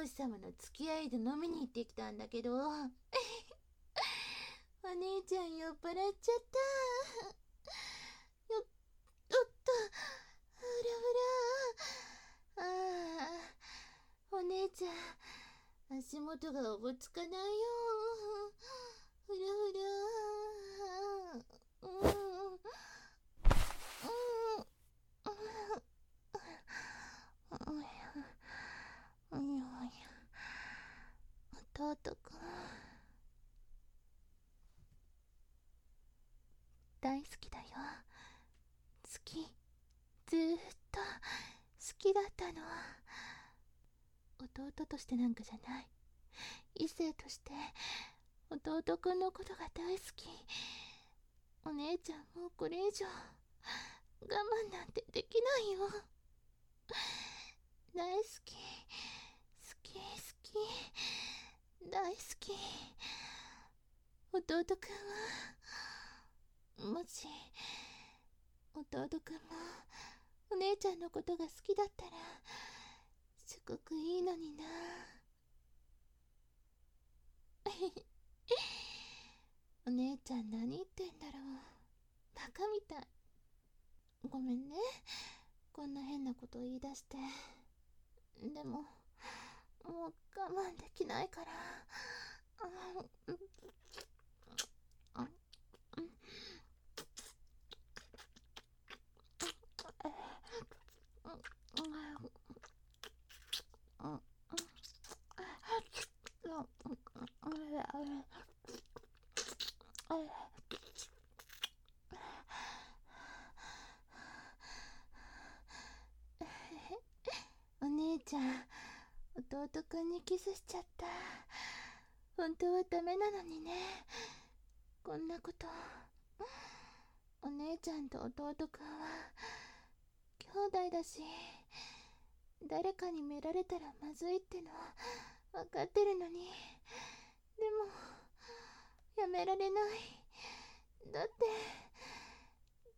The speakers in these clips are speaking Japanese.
王子様の付き合いで飲みに行ってきたんだけど、お姉ちゃん酔っ払っちゃった。よっ、おっと、ふらふら。ああ、お姉ちゃん、足元がおぼつかないよ。ふらふら。うん。弟くん大好きだよ。好きずーっと。好きだったの。弟としてなんかじゃない。異性として。弟くんのことが大好き。お姉ちゃんもうこれ以上。我慢なんてできないよ。大好き。好き好き。大好き。弟くんはもし弟くんもお姉ちゃんのことが好きだったらすごくいいのにな。お姉ちゃん何言ってんだろう。バカみたい。ごめんね。こんな変なこと言い出して。でももう我慢できないから。お姉ちゃん弟くんにキスしちゃった。本当はダメなのにね。こんなこと。お姉ちゃんと弟くんは。兄弟だし。誰かに見られたらまずいっての分かってるのに。でもやめられない。だって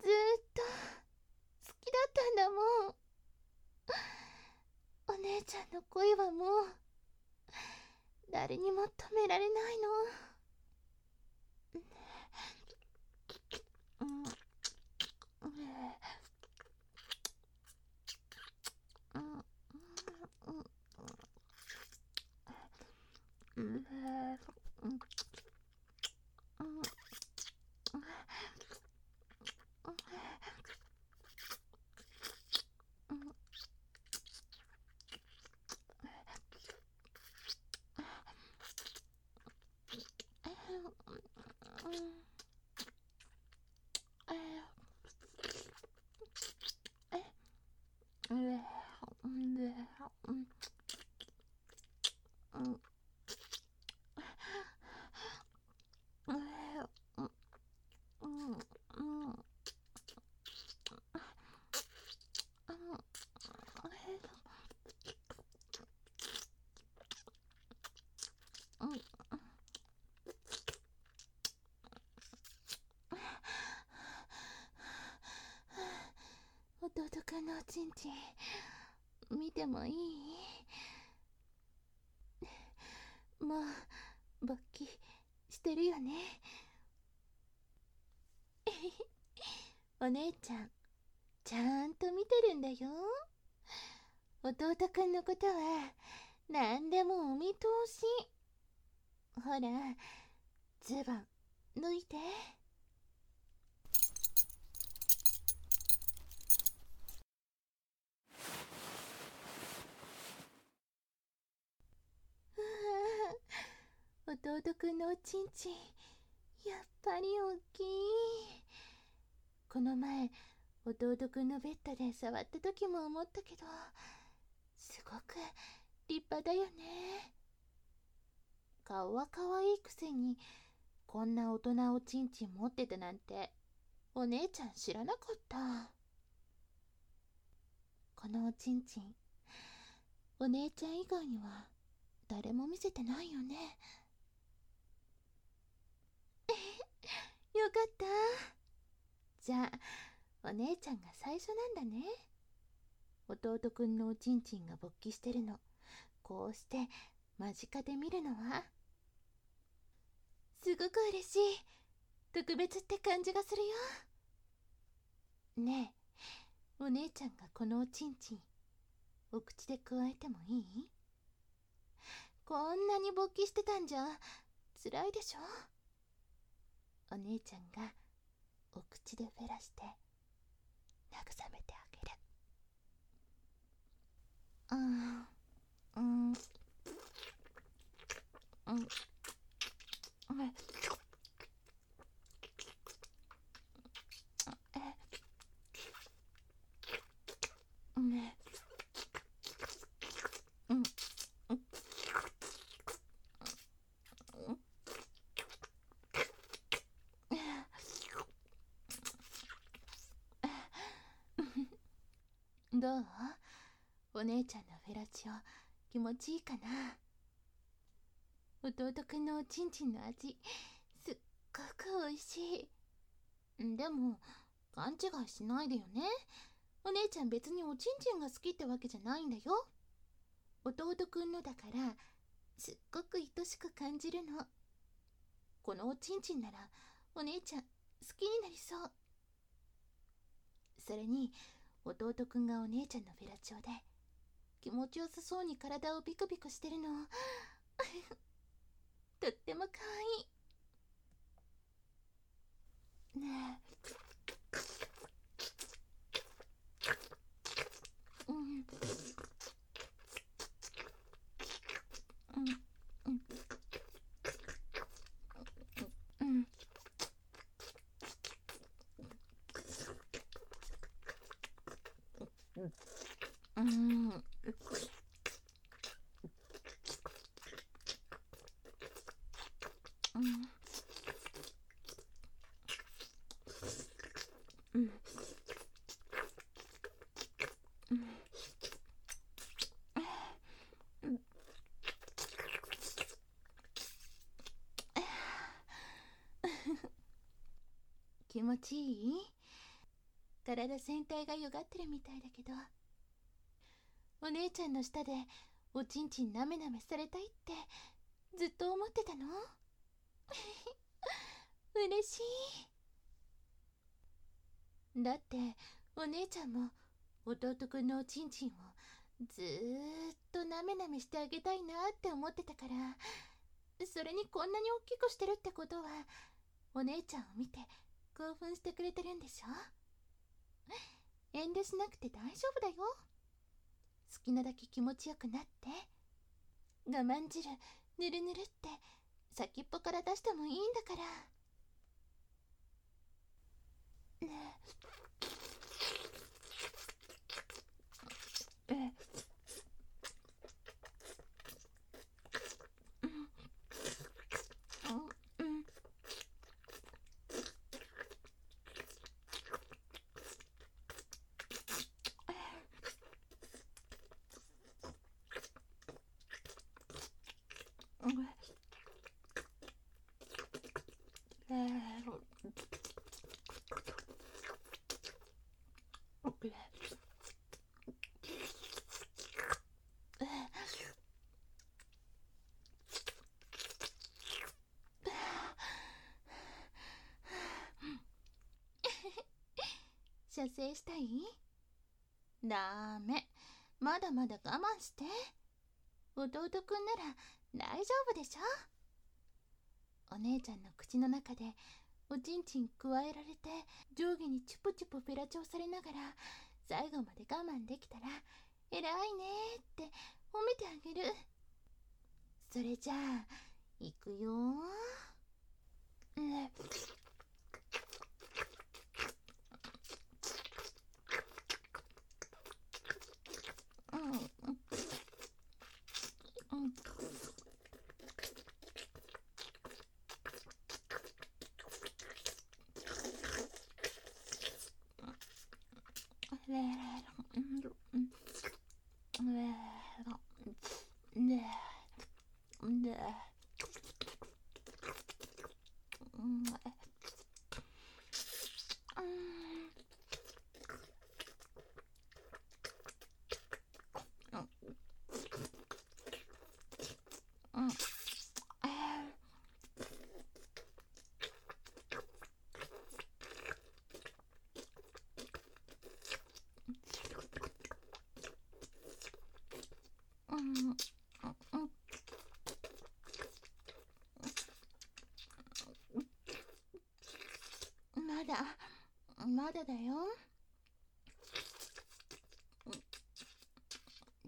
ずっと好きだったんだもん。お姉ちゃんの恋はもう誰にも止められないの。弟くんのおちんちん見てもいい？もう勃起してるよね。お姉ちゃんちゃんと見てるんだよ。弟くんのことは何でもお見通し。ほらズボン脱いで。弟くんのおちんちん。やっぱり大きい。この前弟くんのベッドで触った時も思ったけどすごく立派だよね。顔は可愛いくせにこんな大人おちんちん持ってたなんてお姉ちゃん知らなかった。このおちんちんお姉ちゃん以外には誰も見せてないよねよかったじゃあお姉ちゃんが最初なんだね。弟くんのおちんちんが勃起してるの。こうして間近で見るのは。すごく嬉しい。特別って感じがするよ。ねえお姉ちゃんがこのおちんちんお口でくわえてもいい？こんなに勃起してたんじゃ辛いでしょ？お姉ちゃんがお口でフェラして慰めてあげる。うん。うん。うん。ねどう？お姉ちゃんのフェラチオ気持ちいいかな？弟くんのおちんちんの味すっごく美味しい。でも勘違いしないでよね。お姉ちゃん別におちんちんが好きってわけじゃないんだよ。弟くんのだからすっごく愛しく感じるの。このおちんちんならお姉ちゃん好きになりそう。それに弟くんがお姉ちゃんのフェラチオで気持ちよさそうに体をビクビクしてるの。とっても可愛い。ねえうんうんうん気持ちいい？体全体がよがってるみたいだけど。お姉ちゃんの舌でおちんちんなめなめされたいってずっと思ってたの？嬉しい。だってお姉ちゃんも弟くんのおちんちんをずーっとなめなめしてあげたいなって思ってたからそれにこんなに大きくしてるってことはお姉ちゃんを見て興奮してくれてるんでしょ？遠慮しなくて大丈夫だよ。好きなだけ気持ちよくなって。我慢汁ぬるぬるって。先っぽから出してもいいんだから。ねえ。射精したい？ダメ。まだまだ我慢して。弟くんなら大丈夫でしょ？お姉ちゃんの口の中でおちんちんくわえられて上下にチュプチュプフェラチョされながら最後まで我慢できたら偉いねって褒めてあげる。それじゃあ行くよねうんまだまだだよ。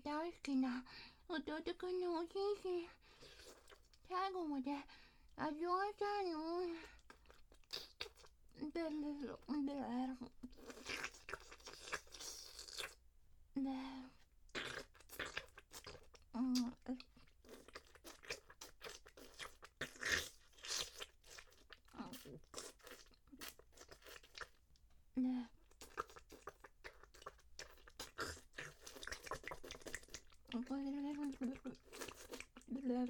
大好きな弟くんのおちんちん。最後まで味わいたいの。ででででうんねね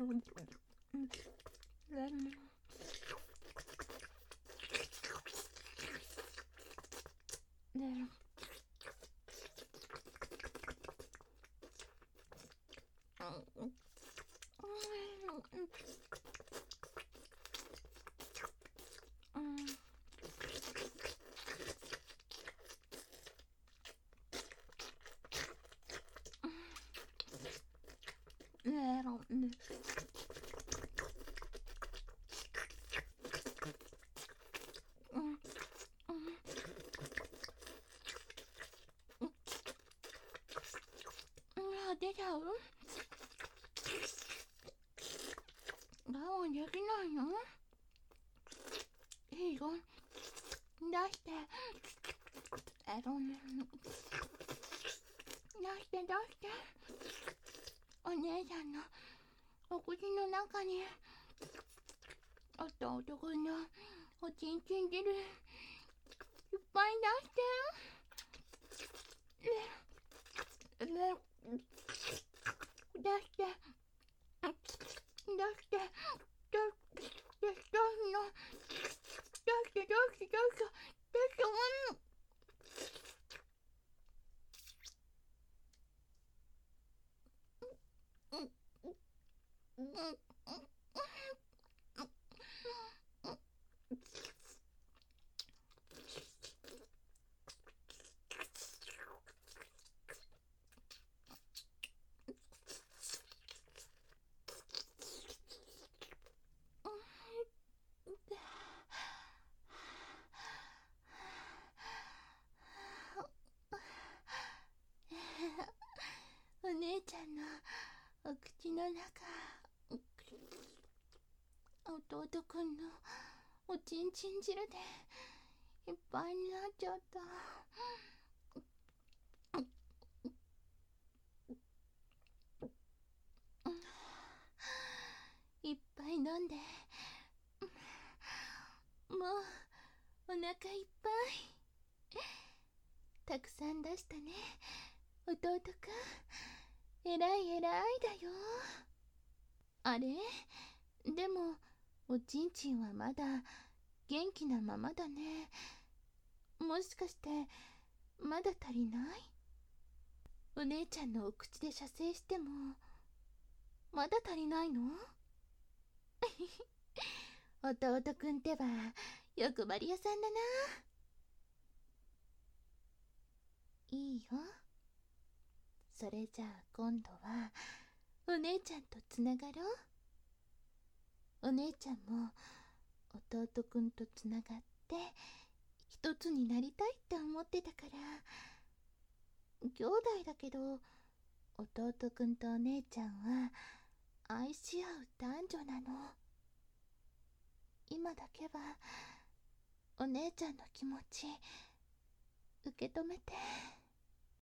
うん。ねえねうん。うん。うん。出ちゃう我慢できないのいいよ出してえろね出して出してお姉ちゃん。のお口の中にあった男のおちんちん汁いっぱい出してねね出して出してどどどうすんのどうしてどうしてどうしてどうしてうんお姉ちゃんのお口の中。弟くんのおちんちん汁でいっぱいになっちゃった。いっぱい飲んで。もうお腹いっぱい。たくさん出したね。弟くんえらいえらいだよ。あれ？でもおちんちんはまだ元気なままだね。もしかしてまだ足りない？お姉ちゃんのお口で射精してもまだ足りないの？弟くんってば欲張り屋さんだな。いいよ。それじゃあ今度はお姉ちゃんとつながろう。お姉ちゃんも弟くんとつながって一つになりたいって思ってたから。兄弟だけど弟くんとお姉ちゃんは愛し合う男女なの。今だけはお姉ちゃんの気持ち受け止めて。